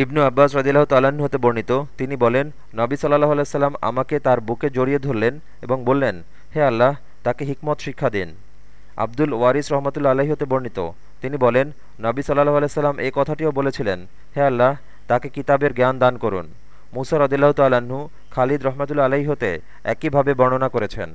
ইবনু আব্বাস রদিল্লাহ তাল্লাহ্ন হতে বর্ণিত, তিনি বলেন, নবী সাল্লাহ আলাইসাল্লাম আমাকে তার বুকে জড়িয়ে ধরলেন এবং বললেন, হে আল্লাহ, তাকে হিকমত শিক্ষা দিন। আব্দুল ওয়ারিস রহমতুল্লা আলাহি হতে বর্ণিত, তিনি বলেন, নবী সাল্লাহ আলাইসাল্লাম এই কথাটিও বলেছিলেন, হে আল্লাহ, তাকে কিতাবের জ্ঞান দান করুন। মুসা রদিল্লাহ তাল্লাহ্ন খালিদ রহমতুল্লা আলাহি হতে একইভাবে বর্ণনা করেছেন।